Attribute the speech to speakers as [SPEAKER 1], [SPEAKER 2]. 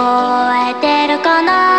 [SPEAKER 1] えてるかな